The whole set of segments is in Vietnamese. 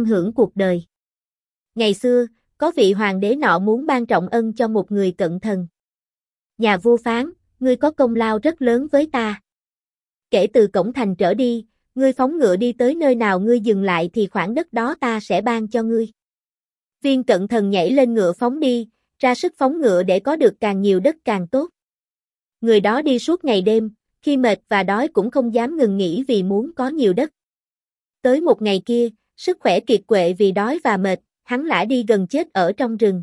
an hưởng cuộc đời. Ngày xưa, có vị hoàng đế nọ muốn ban trọng ân cho một người cận thần. Nhà vua phán, ngươi có công lao rất lớn với ta. Kể từ cổng thành trở đi, ngươi phóng ngựa đi tới nơi nào ngươi dừng lại thì khoảng đất đó ta sẽ ban cho ngươi. Viên cận thần nhảy lên ngựa phóng đi, ra sức phóng ngựa để có được càng nhiều đất càng tốt. Người đó đi suốt ngày đêm, khi mệt và đói cũng không dám ngừng nghỉ vì muốn có nhiều đất. Tới một ngày kia, sức khỏe kiệt quệ vì đói và mệt, hắn lã đi gần chết ở trong rừng.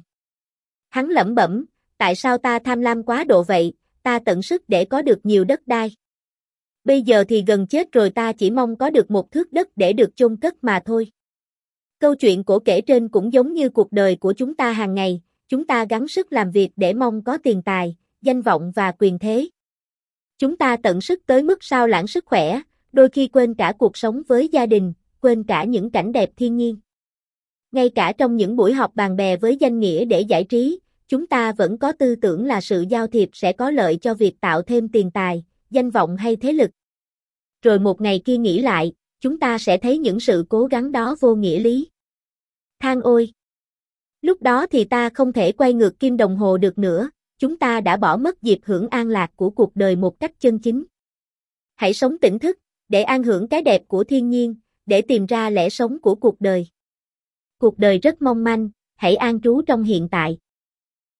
Hắn lẩm bẩm, tại sao ta tham lam quá độ vậy, ta tận sức để có được nhiều đất đai. Bây giờ thì gần chết rồi ta chỉ mong có được một thước đất để được chôn cất mà thôi. Câu chuyện cổ kể trên cũng giống như cuộc đời của chúng ta hàng ngày, chúng ta gắng sức làm việc để mong có tiền tài, danh vọng và quyền thế. Chúng ta tận sức tới mức sao lãng sức khỏe, đôi khi quên cả cuộc sống với gia đình, quên cả những cảnh đẹp thiên nhiên. Ngay cả trong những buổi họp bàn bè với danh nghĩa để giải trí, chúng ta vẫn có tư tưởng là sự giao thiệp sẽ có lợi cho việc tạo thêm tiền tài, danh vọng hay thế lực. Rồi một ngày kia nghĩ lại, chúng ta sẽ thấy những sự cố gắng đó vô nghĩa lý. Than ôi! Lúc đó thì ta không thể quay ngược kim đồng hồ được nữa, chúng ta đã bỏ mất dịp hưởng an lạc của cuộc đời một cách chân chính. Hãy sống tỉnh thức, để an hưởng cái đẹp của thiên nhiên, để tìm ra lẽ sống của cuộc đời. Cuộc đời rất mong manh, hãy an trú trong hiện tại.